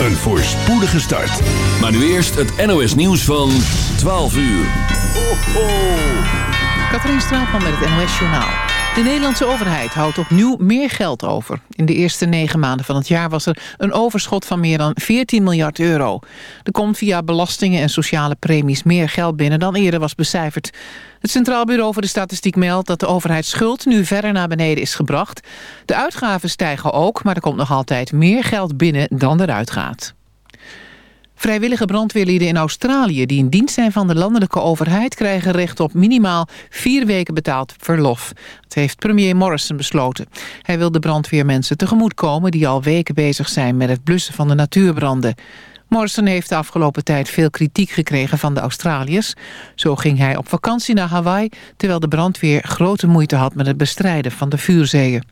een voorspoedige start. Maar nu eerst het NOS nieuws van 12 uur. Ho, ho. Katrien Straatman met het NOS Journaal. De Nederlandse overheid houdt opnieuw meer geld over. In de eerste negen maanden van het jaar was er een overschot van meer dan 14 miljard euro. Er komt via belastingen en sociale premies meer geld binnen dan eerder was becijferd. Het Centraal Bureau voor de Statistiek meldt dat de overheidsschuld nu verder naar beneden is gebracht. De uitgaven stijgen ook, maar er komt nog altijd meer geld binnen dan eruit gaat. Vrijwillige brandweerlieden in Australië die in dienst zijn van de landelijke overheid... krijgen recht op minimaal vier weken betaald verlof. Dat heeft premier Morrison besloten. Hij wil de brandweermensen tegemoetkomen die al weken bezig zijn met het blussen van de natuurbranden. Morrison heeft de afgelopen tijd veel kritiek gekregen van de Australiërs. Zo ging hij op vakantie naar Hawaii... terwijl de brandweer grote moeite had met het bestrijden van de vuurzeeën.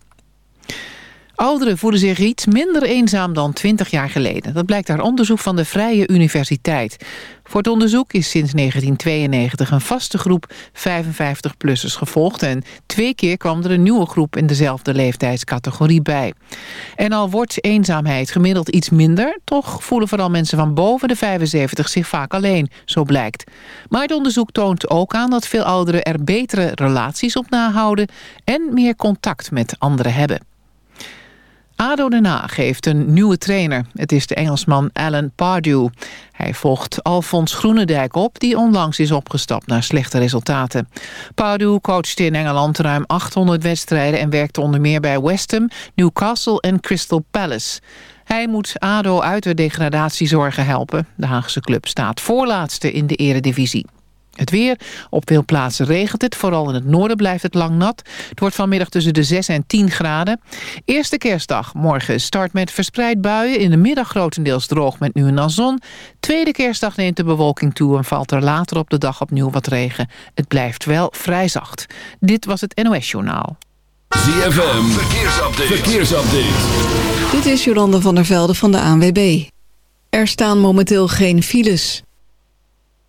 Ouderen voelen zich iets minder eenzaam dan 20 jaar geleden. Dat blijkt uit onderzoek van de Vrije Universiteit. Voor het onderzoek is sinds 1992 een vaste groep 55-plussers gevolgd... en twee keer kwam er een nieuwe groep in dezelfde leeftijdscategorie bij. En al wordt eenzaamheid gemiddeld iets minder... toch voelen vooral mensen van boven de 75 zich vaak alleen, zo blijkt. Maar het onderzoek toont ook aan dat veel ouderen er betere relaties op nahouden... en meer contact met anderen hebben. ADO Den Haag heeft een nieuwe trainer. Het is de Engelsman Alan Pardew. Hij volgt Alfons Groenendijk op, die onlangs is opgestapt naar slechte resultaten. Pardew coachte in Engeland ruim 800 wedstrijden... en werkte onder meer bij West Ham, Newcastle en Crystal Palace. Hij moet ADO uit de degradatiezorgen helpen. De Haagse club staat voorlaatste in de eredivisie. Het weer. Op veel plaatsen regent het. Vooral in het noorden blijft het lang nat. Het wordt vanmiddag tussen de 6 en 10 graden. Eerste kerstdag. Morgen start met verspreid buien. In de middag grotendeels droog met nu en dan zon. Tweede kerstdag neemt de bewolking toe en valt er later op de dag opnieuw wat regen. Het blijft wel vrij zacht. Dit was het NOS Journaal. ZFM. Verkeersupdate. Verkeersupdate. Dit is Jolande van der Velde van de ANWB. Er staan momenteel geen files.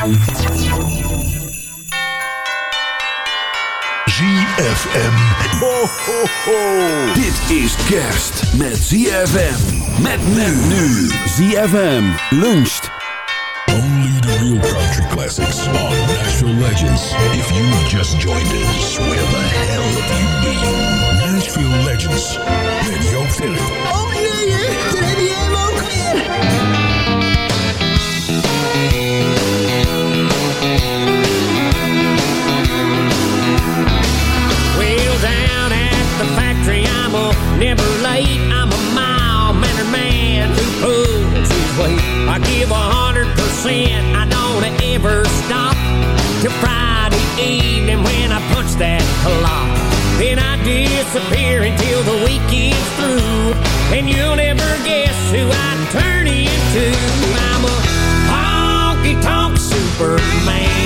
ZFM. Ho, ho, ho. Dit is kerst met ZFM. Met men nu. ZFM luncht. Only the real country classics on Nashville Legends. If you just joined us, where the hell have you been? Nashville Legends met Joop. Percent, I don't ever stop till Friday evening when I punch that clock. Then I disappear until the weekend's through, and you'll never guess who I turn into. I'm a honky tonk Superman,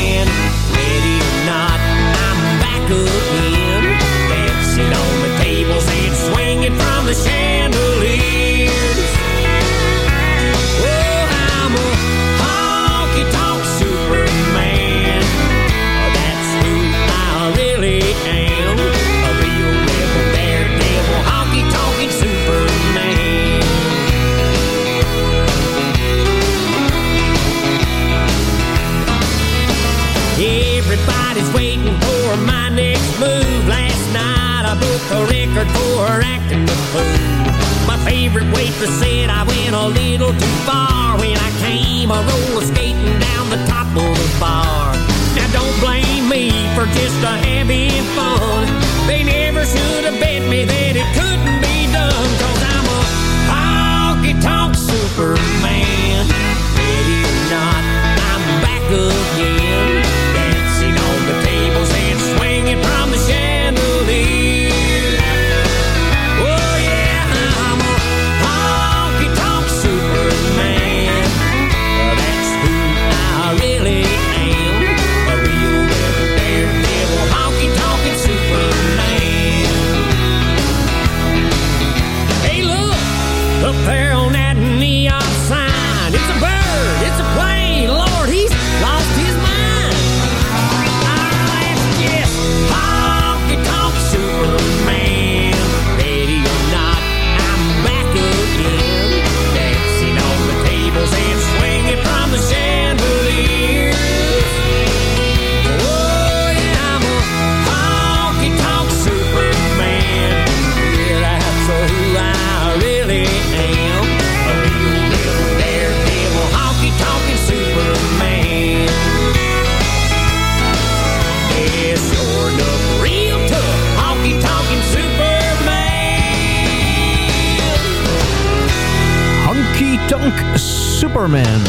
Superman.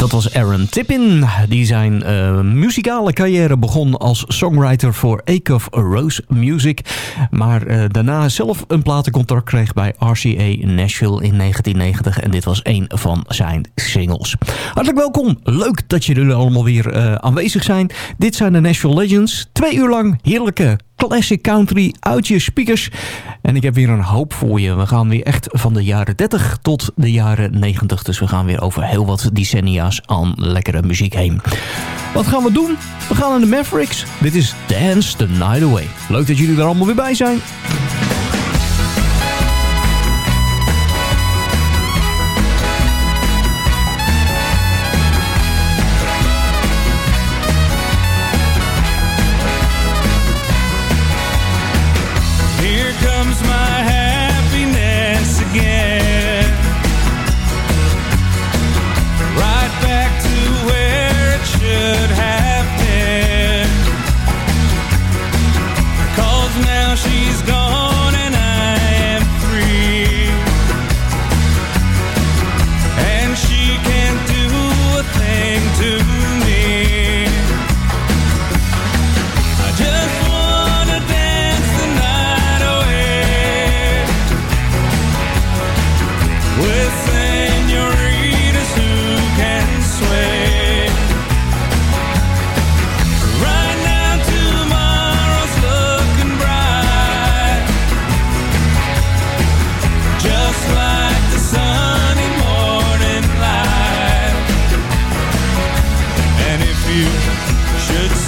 Dat was Aaron Tippin, die zijn uh, muzikale carrière begon als songwriter voor Acuff Rose Music. Maar uh, daarna zelf een platencontract kreeg bij RCA Nashville in 1990. En dit was een van zijn singles. Hartelijk welkom, leuk dat jullie allemaal weer uh, aanwezig zijn. Dit zijn de Nashville Legends. Twee uur lang heerlijke classic country uit je speakers. En ik heb weer een hoop voor je. We gaan weer echt van de jaren 30 tot de jaren 90. Dus we gaan weer over heel wat decennia's aan lekkere muziek heen. Wat gaan we doen? We gaan naar de Mavericks. Dit is Dance the Night Away. Leuk dat jullie er allemaal weer bij zijn.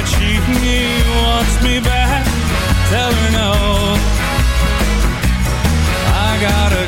that she wants me back. Tell her no. I gotta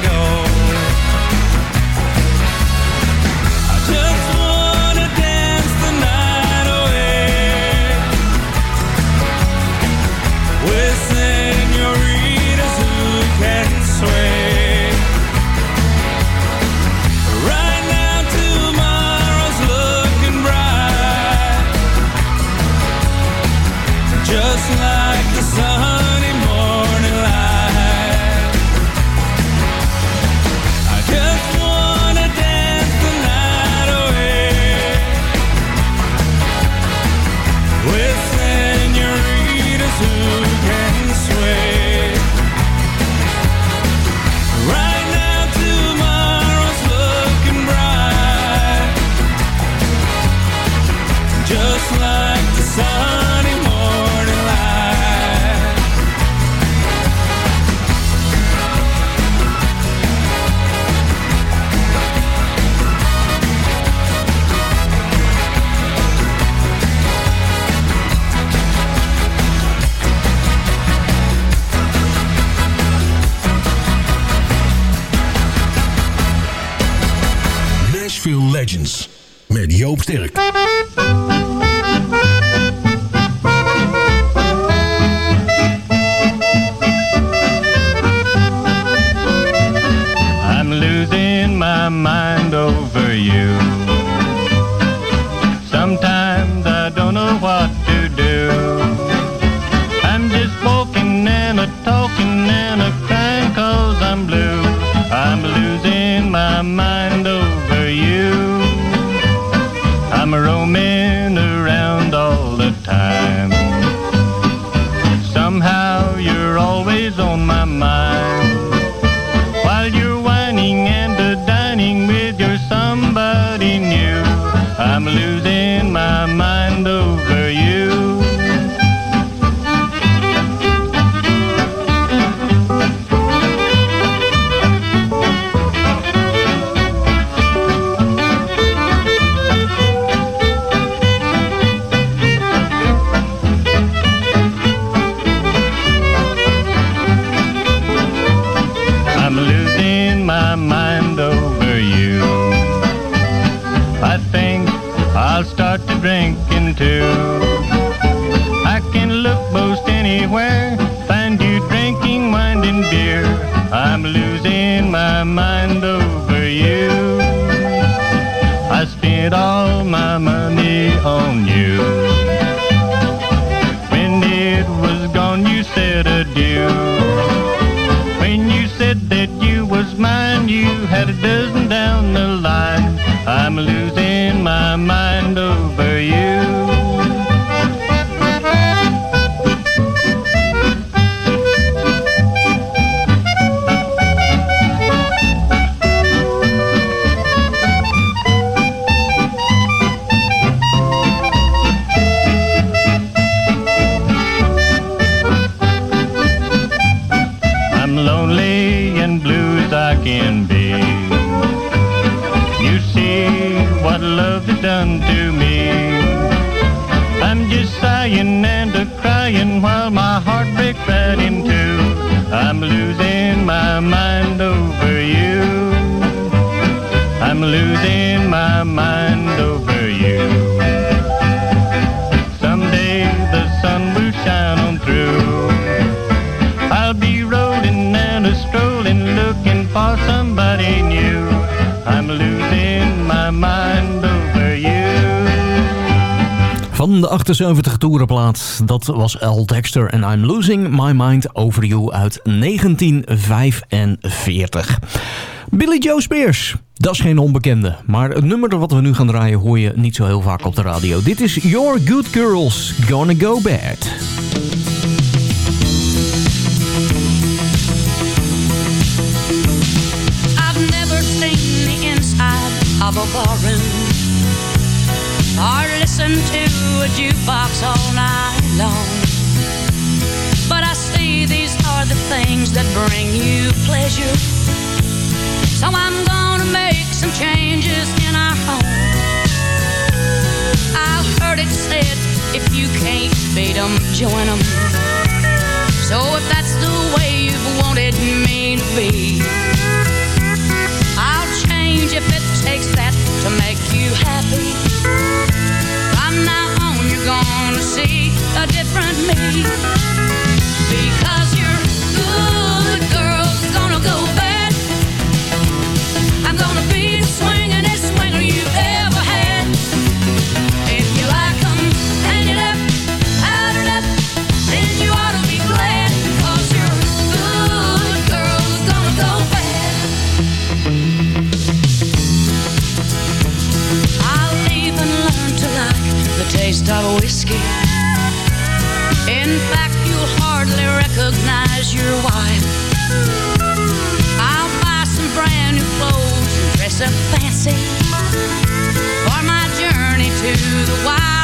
de 78 toerenplaat. Dat was Al Dexter en I'm Losing My Mind Over You uit 1945. Billy Joe Spears, dat is geen onbekende. Maar het nummer wat we nu gaan draaien hoor je niet zo heel vaak op de radio. Dit is Your Good Girls Gonna Go Bad. I've never seen the inside of a listen to a jukebox all night long. But I see these are the things that bring you pleasure. So I'm gonna make some changes in our home. I've heard it said, if you can't beat them, join them. So if that's the way you've wanted me to be, I'll change if it takes that to make you happy gonna see a different me. Because of whiskey. In fact, you'll hardly recognize your wife. I'll buy some brand new clothes and dress up fancy for my journey to the wilder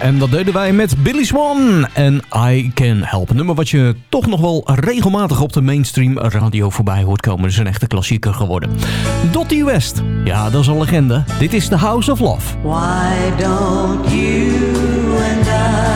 En dat deden wij met Billy Swan en I Can Help. Een nummer wat je toch nog wel regelmatig op de mainstream radio voorbij hoort komen. is een echte klassieker geworden. Dottie West. Ja, dat is een legende. Dit is The House of Love. Why don't you and I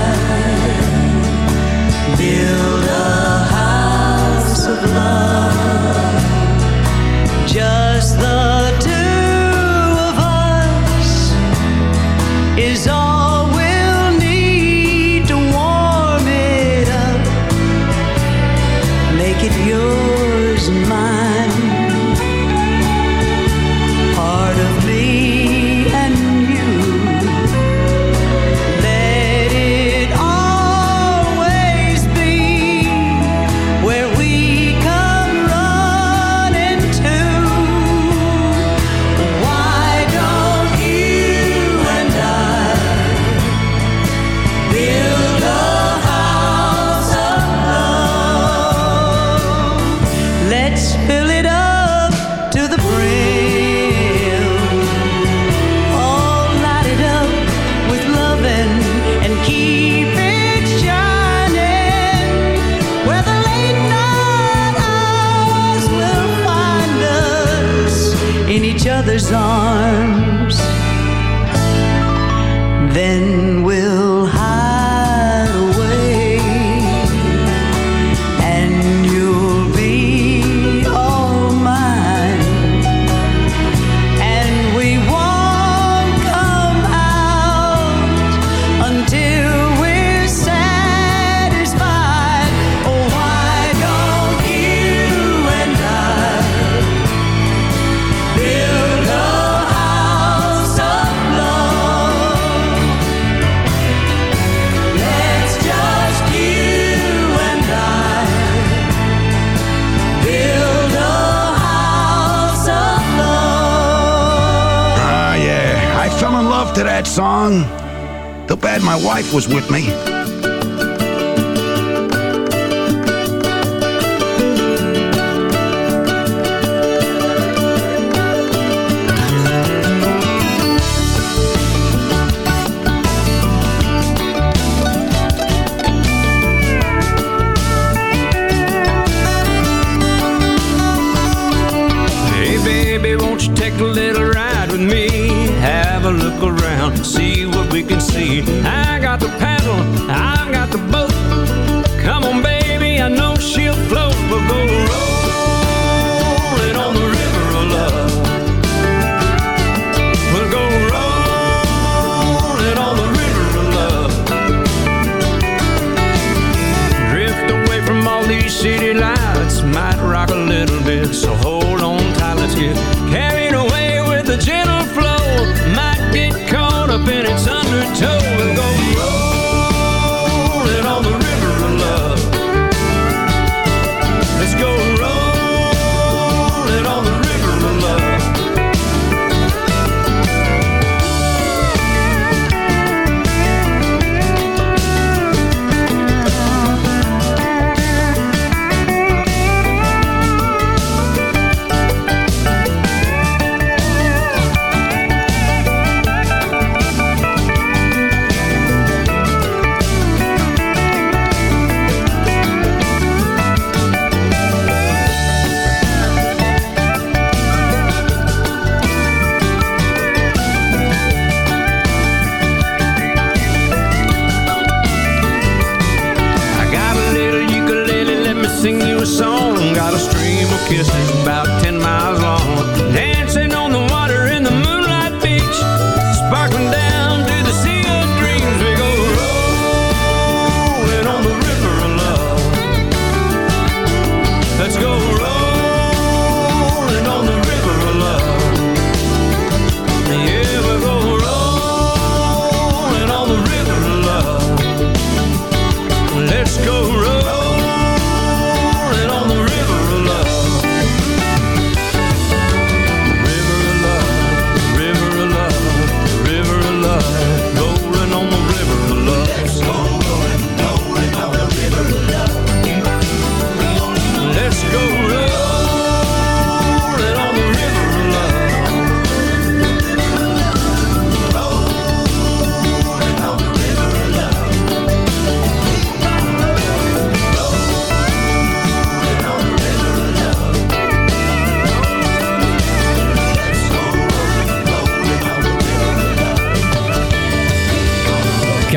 was with me.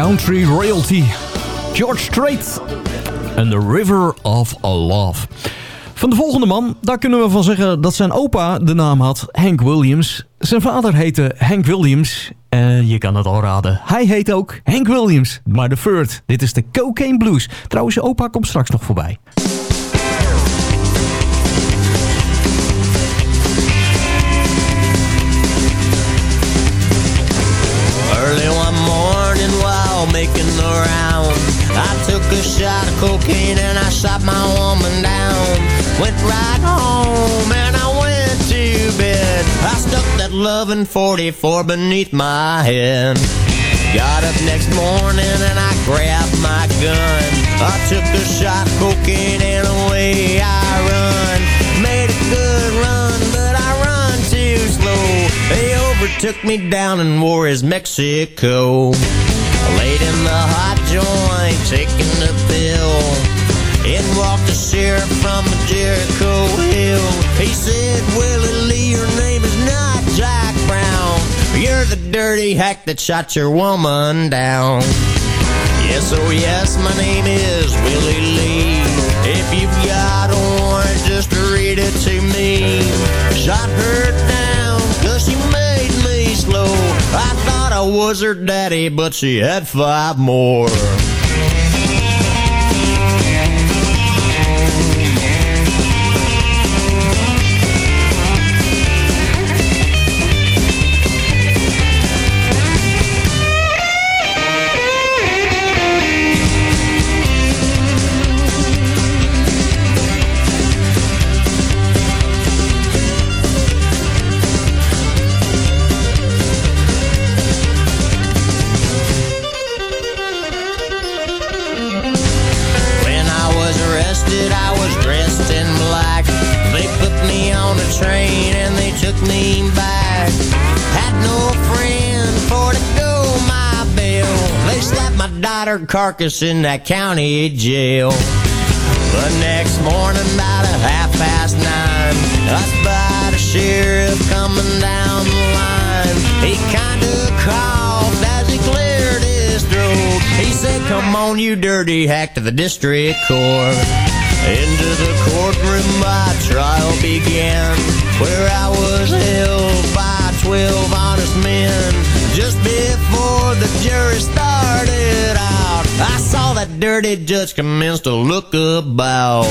Country Royalty. George Strait. And the River of Love. Van de volgende man, daar kunnen we van zeggen dat zijn opa de naam had Hank Williams. Zijn vader heette Hank Williams. En je kan het al raden, hij heet ook Hank Williams. Maar de third, dit is de Cocaine Blues. Trouwens, opa komt straks nog voorbij. Making the round, I took a shot of cocaine and I shot my woman down. Went right home and I went to bed. I stuck that loving 44 beneath my head. Got up next morning and I grabbed my gun. I took a shot of cocaine and away I run. Made a good run, but I run too slow. They overtook me down in Juarez, Mexico. Laid in the hot joint, taking the pill. In walked the sheriff from Jericho Hill. He said, Willie Lee, your name is not Jack Brown. You're the dirty hack that shot your woman down. Yes, oh yes, my name is Willie Lee. If you've got a warrant, just read it to me. Shot her was her daddy, but she had five more. Carcass in that county jail. The next morning, about a half past nine, I spied a sheriff coming down the line. He kinda coughed as he cleared his throat. He said, Come on, you dirty hack, to the district court. Into the courtroom, my trial began, where I was held by twelve honest men. Just before the jury started out, I saw that dirty judge commence to look about.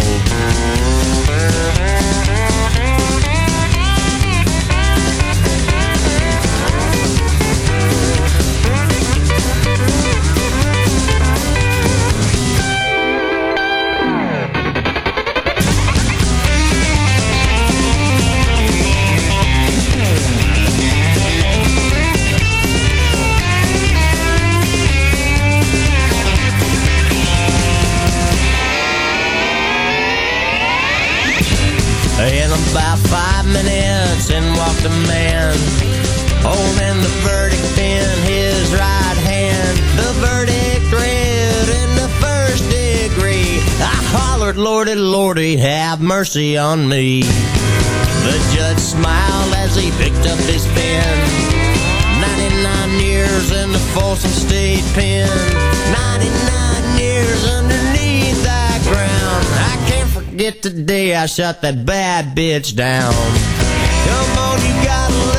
Minutes, in walked a man, holding the verdict in his right hand. The verdict read in the first degree. I hollered, Lordy, Lordy, have mercy on me. The judge smiled as he picked up his pen. 99 years in the Folsom State Pen. 99 years underneath that ground. I can't forget the day I shut that bad bitch down. Come on, you gotta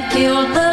Kill killed the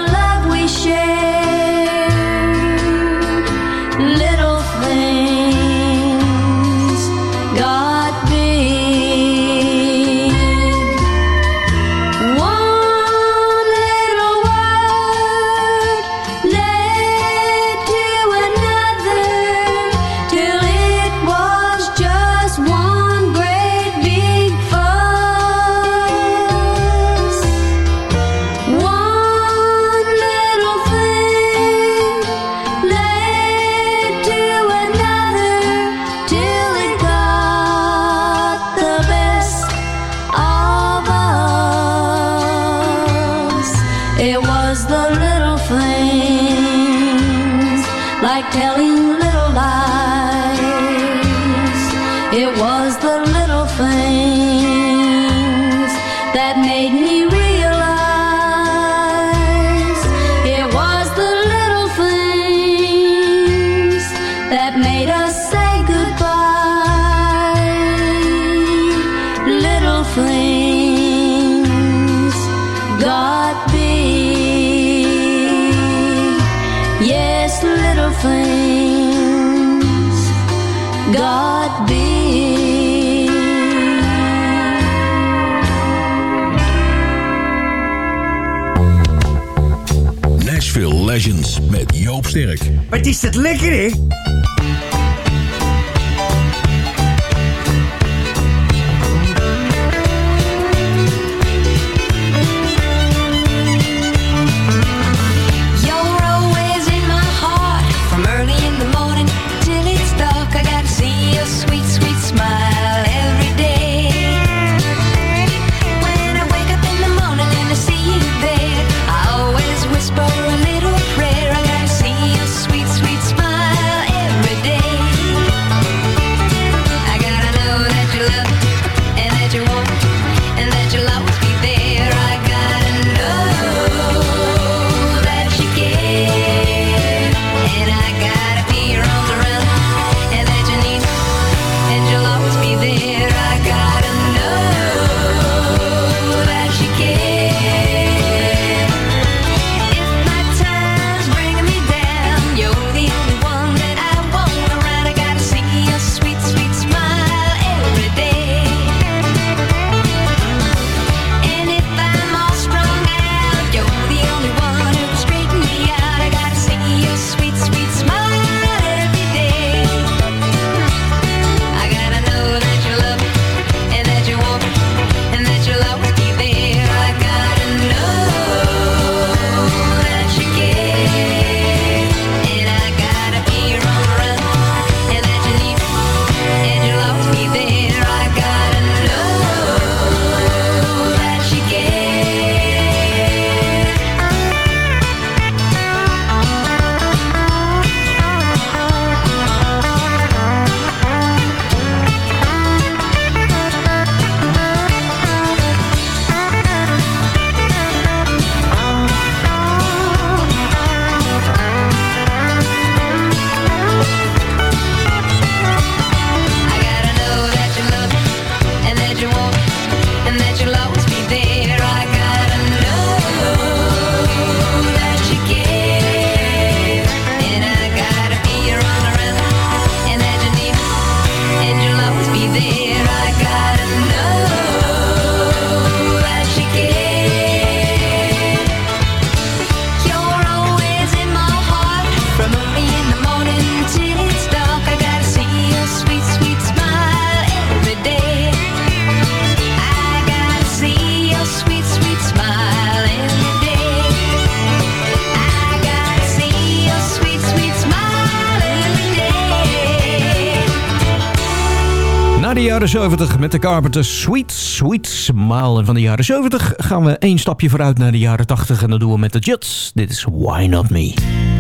met Joop Sterk. Wat is dat lekker, hè? 70 met de Carpenter. Sweet, sweet smile. En van de jaren 70 gaan we één stapje vooruit naar de jaren 80. En dat doen we met de Jets. Dit is Why Not Me.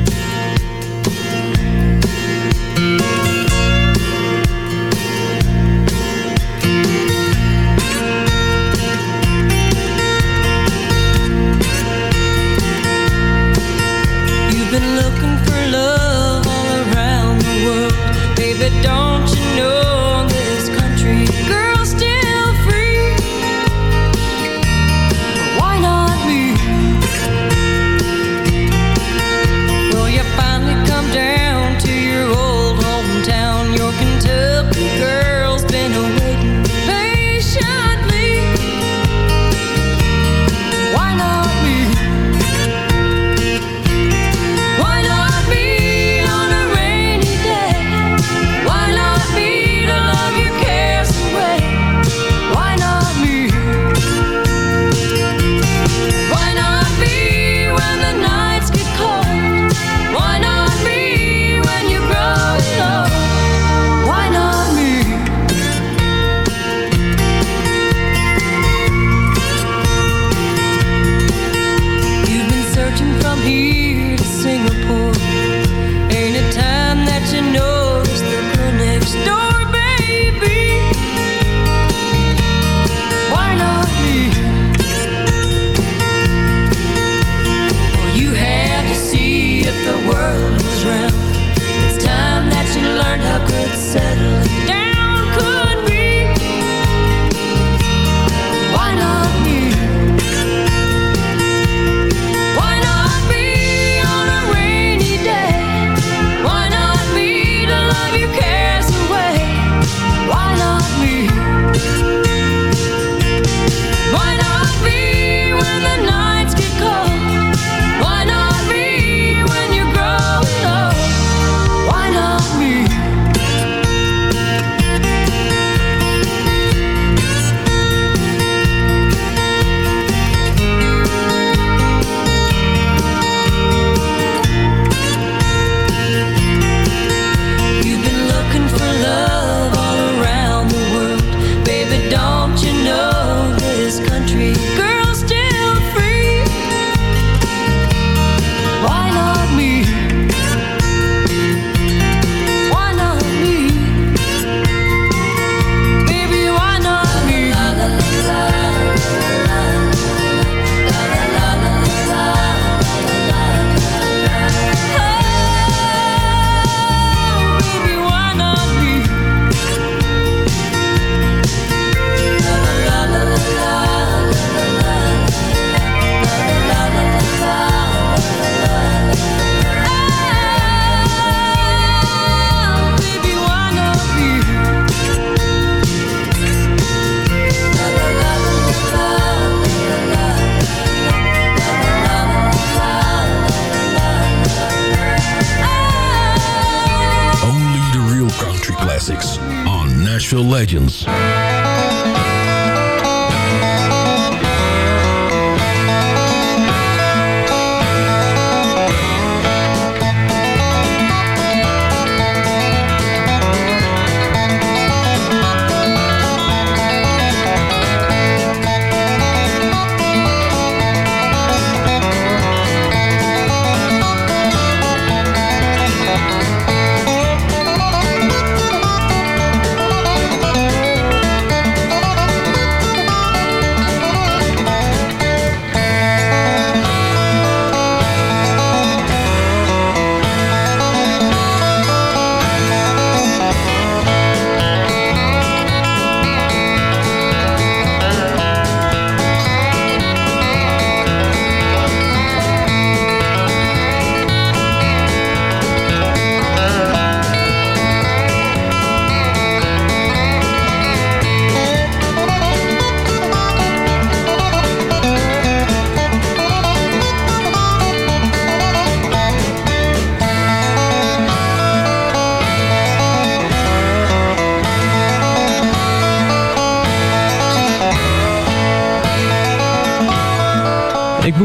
Nashville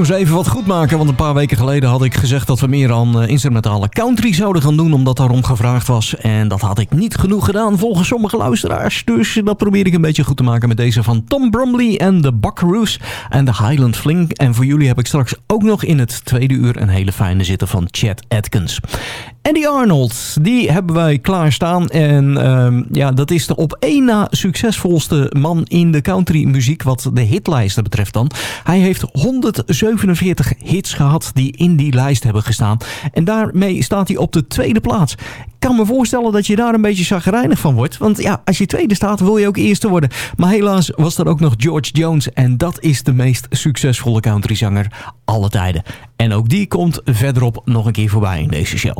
Moest even wat goed maken, want een paar weken geleden had ik gezegd dat we meer aan eh, instrumentale country zouden gaan doen, omdat daarom gevraagd was. En dat had ik niet genoeg gedaan volgens sommige luisteraars. Dus dat probeer ik een beetje goed te maken met deze van Tom Bromley en de Buckaroos en de Highland Fling. En voor jullie heb ik straks ook nog in het tweede uur een hele fijne zitten van Chad Atkins. Andy Arnold, die hebben wij klaarstaan. En ehm, ja, dat is de op één na succesvolste man in de country muziek, wat de hitlijsten betreft dan. Hij heeft 147 hits gehad die in die lijst hebben gestaan. En daarmee staat hij op de tweede plaats. Kan me voorstellen dat je daar een beetje chagrijnig van wordt. Want ja, als je tweede staat wil je ook eerste worden. Maar helaas was er ook nog George Jones. En dat is de meest succesvolle countryzanger alle tijden. En ook die komt verderop nog een keer voorbij in deze show.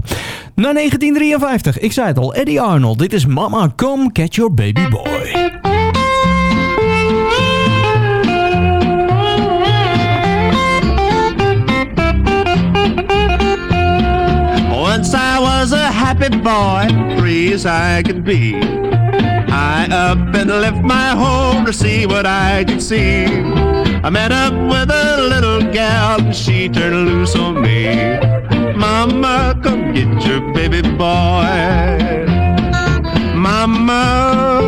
Na 1953, ik zei het al, Eddie Arnold. Dit is Mama Come Catch Your Baby Boy. Happy boy, free as I could be. I up and left my home to see what I could see. I met up with a little gal and she turned loose on me. Mama, come get your baby boy. Mama,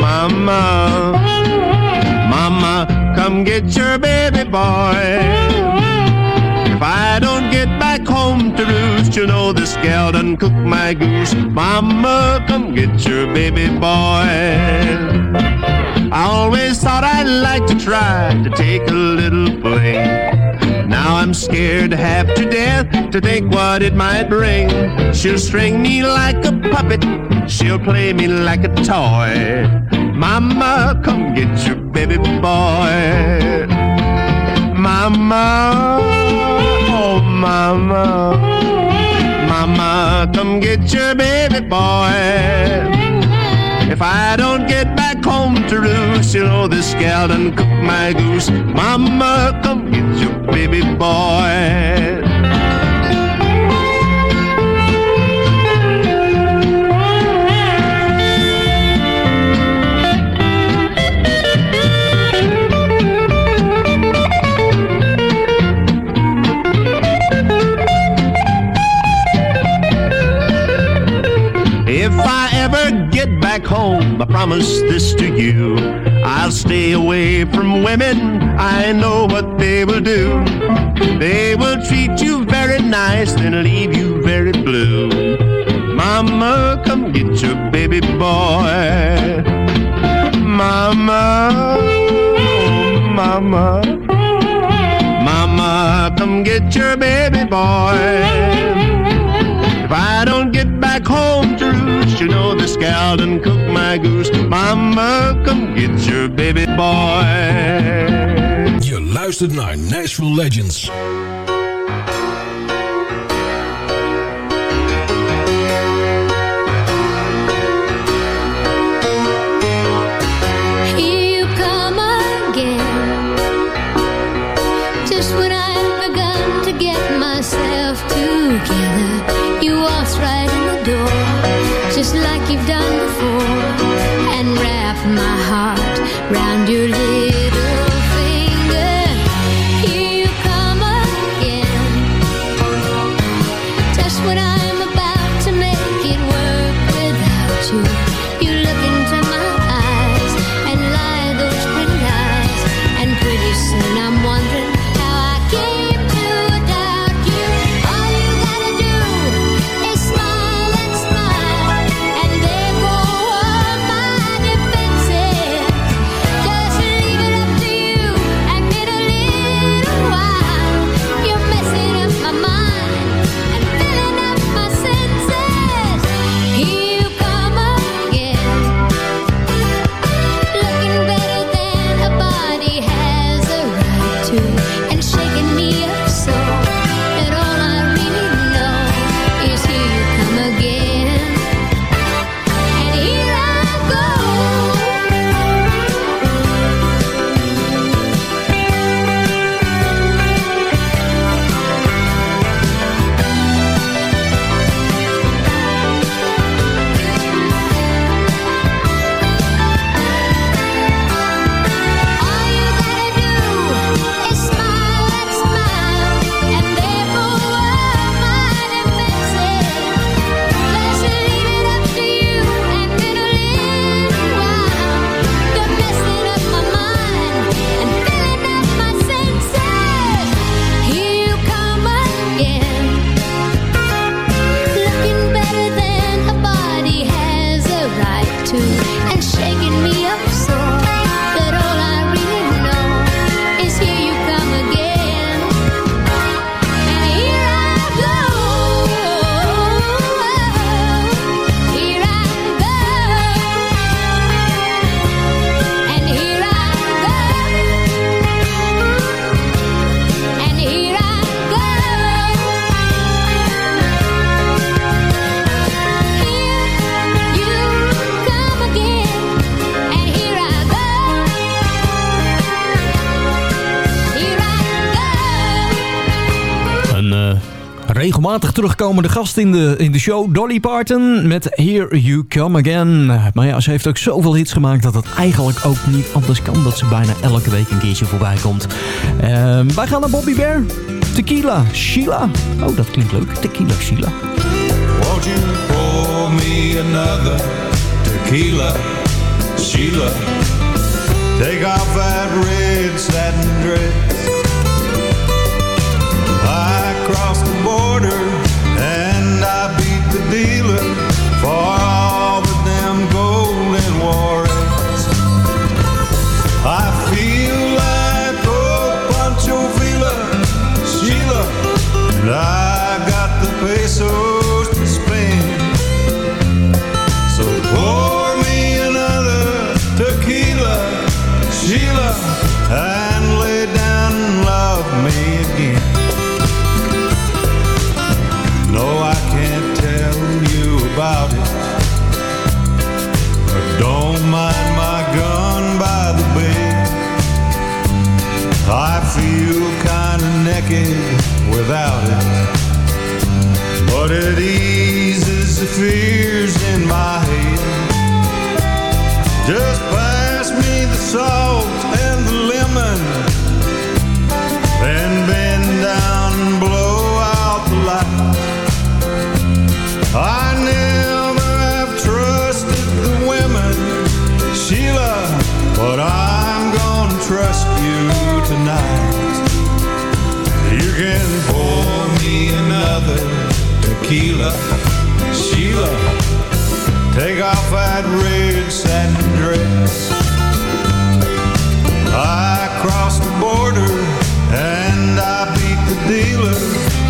mama, mama, come get your baby boy. If I don't get back home to roost, you know this gal done cook my goose. Mama, come get your baby boy. I always thought I'd like to try to take a little fling. Now I'm scared half to death to think what it might bring. She'll string me like a puppet, she'll play me like a toy. Mama, come get your baby boy. Mama, come get your baby boy. If I don't get back home to roost, you know this gal done cook my goose. Mama, come get your baby boy. Home, I promise this to you. I'll stay away from women, I know what they will do. They will treat you very nice, then leave you very blue. Mama, come get your baby boy. Mama, oh mama, mama, come get your baby boy. If I don't get back home you know this gal done cook my goose. Mama, come get your baby boy. Je luistert naar Nashville Legends. Regelmatig terugkomende gast in de, in de show, Dolly Parton met Here You Come Again. Maar ja, ze heeft ook zoveel hits gemaakt dat het eigenlijk ook niet anders kan dat ze bijna elke week een keertje voorbij komt. Ehm, wij gaan naar Bobby Bear. Tequila, Sheila. Oh, dat klinkt leuk. Tequila, Sheila. Won't you pour me another tequila, Sheila? Take off that red satin. I crossed the border fears in my head. Just pass me the salt and the lemon, then bend down and blow out the light. I never have trusted the women, Sheila, but I'm gonna trust you tonight. You can pour me another tequila. Take off that red satin dress. I crossed the border and I beat the dealer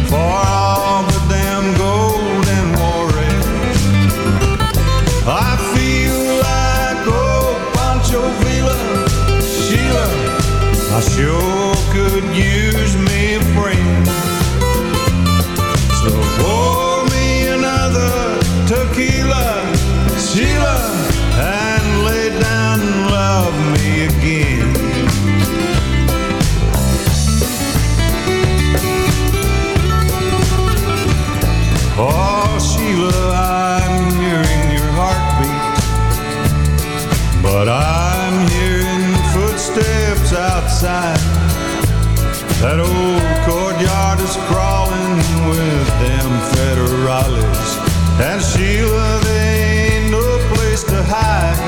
for all the damn gold and warrants. I feel like old Pancho Villa, Sheila. I sure could use That old courtyard is crawling with them federales. And Sheila, they ain't no place to hide.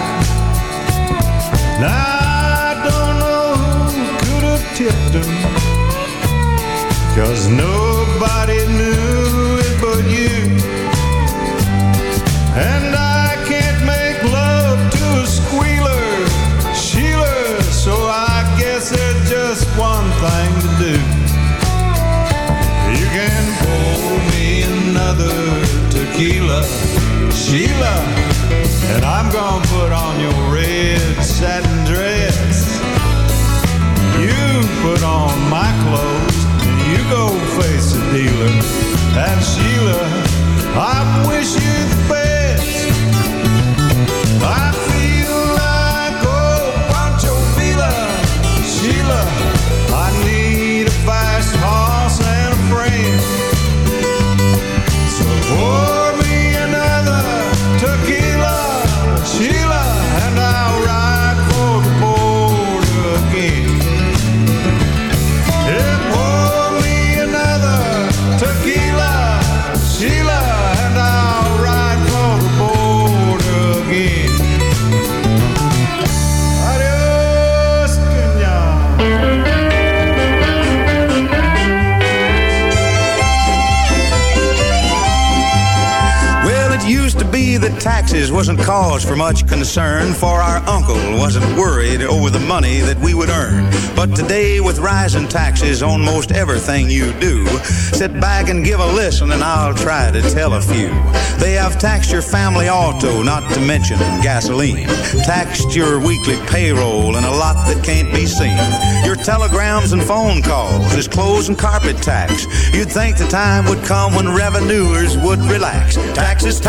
Now I don't know who could have tipped them. Cause nobody knew tequila, Sheila, and I'm gonna for much concern, for our uncle wasn't worried over the money that we would earn. But today, with rising taxes on most everything you do, sit back and give a listen, and I'll try to tell a few. They have taxed your family auto, not to mention gasoline, taxed your weekly payroll, and a lot that can't be seen. Your telegrams and phone calls, is clothes and carpet tax. You'd think the time would come when revenuers would relax. Taxes,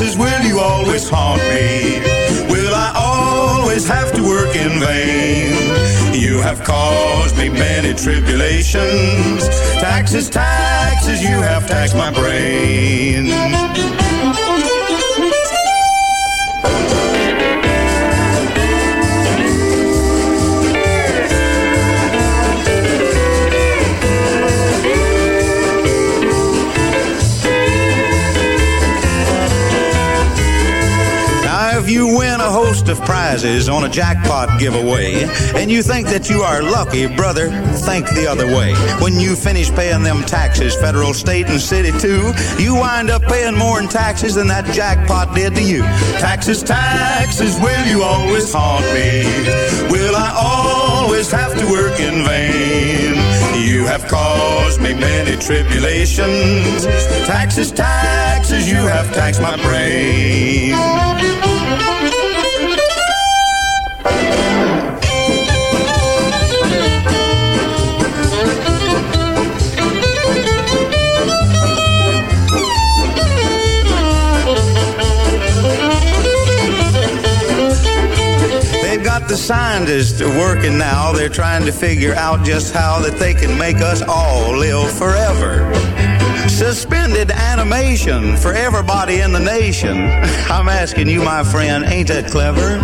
will you always haunt me? Will I always have to work in vain? You have caused me many tribulations. Taxes, taxes, you have taxed my brain. You win a host of prizes on a jackpot giveaway, and you think that you are lucky, brother, think the other way. When you finish paying them taxes, federal, state, and city too, you wind up paying more in taxes than that jackpot did to you. Taxes, taxes, will you always haunt me? Will I always have to work in vain? You have caused me many tribulations. Taxes, taxes, you have taxed my brain. The scientists working now. They're trying to figure out just how that they can make us all live forever. Suspended animation for everybody in the nation. I'm asking you, my friend, ain't that clever?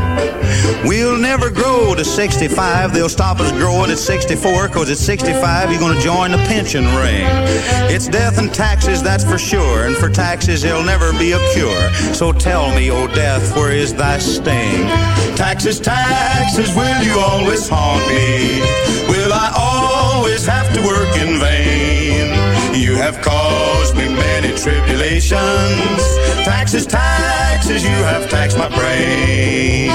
We'll never grow to 65. They'll stop us growing at 64 because at 65 you're going to join the pension ring. It's death and taxes, that's for sure. And for taxes, there'll never be a cure. So tell me, oh death, where is thy sting? Taxes, taxes, will you always haunt me? Will I always have to work in vain? Have caused me many tribulations. Taxes, taxes, you have taxed my brain.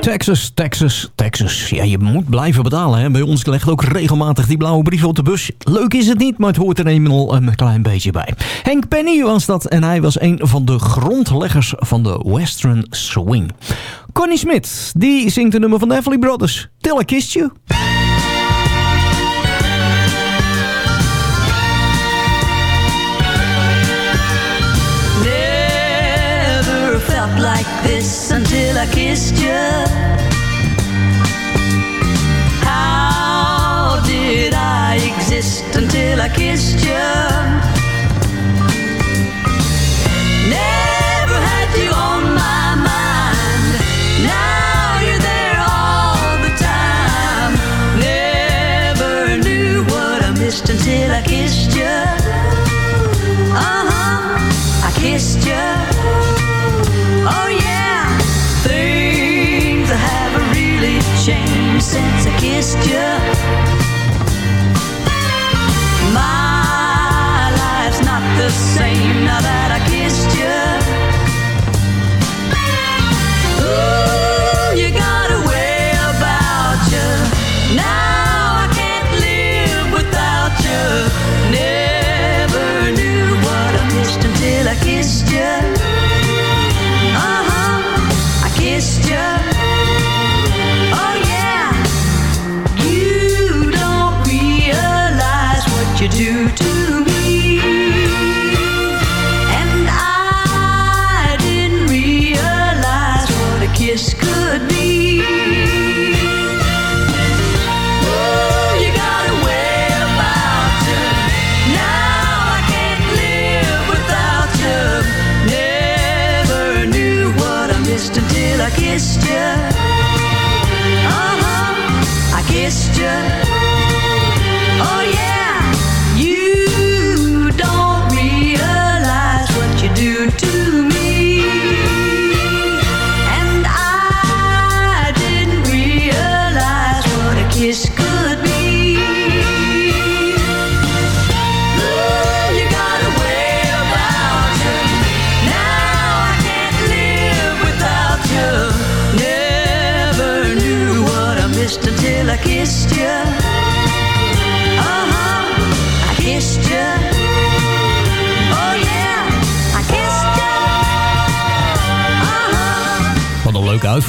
Texas, Texas, Texas. Ja, je moet blijven betalen. Hè? Bij ons legt ook regelmatig die blauwe brief op de bus. Leuk is het niet, maar het hoort er eenmaal een klein beetje bij. Henk Penny was dat en hij was een van de grondleggers van de Western Swing. Connie Smith, die zingt een nummer van de Everly Brothers. Till I Kissed You. Kissed you. How did I exist until I kissed you? Never had you on my mind. Now you're there all the time. Never knew what I missed until I kissed you. Uh huh. since I kissed you. My life's not the same now that I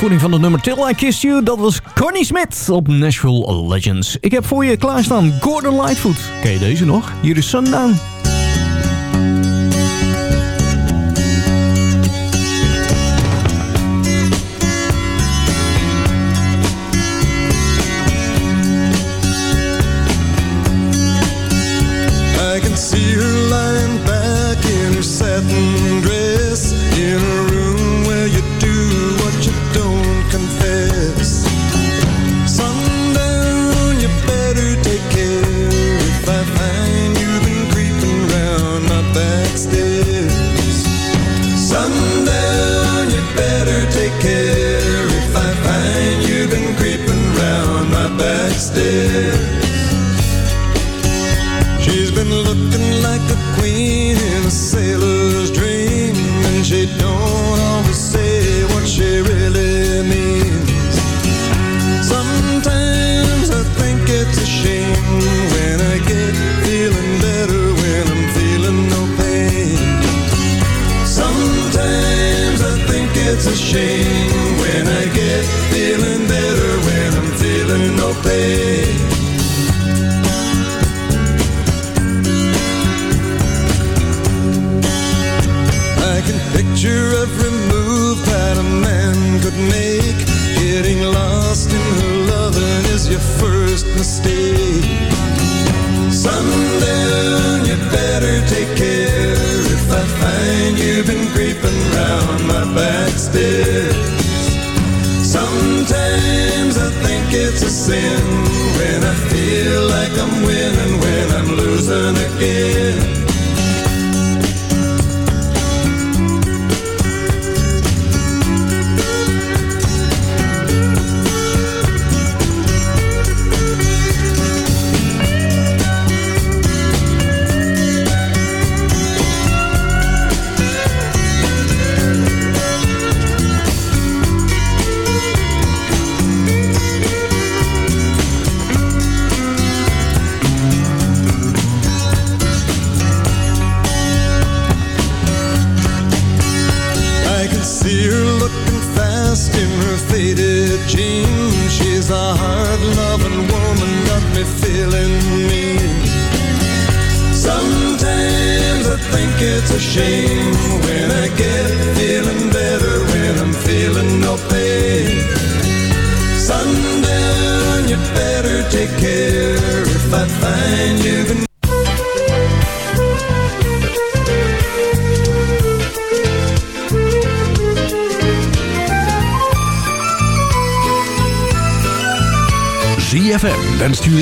uitvoering van het nummer Till I Kiss You. Dat was Connie Smit op Nashville Legends. Ik heb voor je klaarstaan Gordon Lightfoot. Ken je deze nog? Hier is Sundown. when I get feeling better, when I'm feeling no pain. spits. Sometimes I think it's a sin when I feel like I'm winning, when I'm losing again.